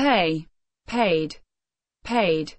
pay, paid, paid.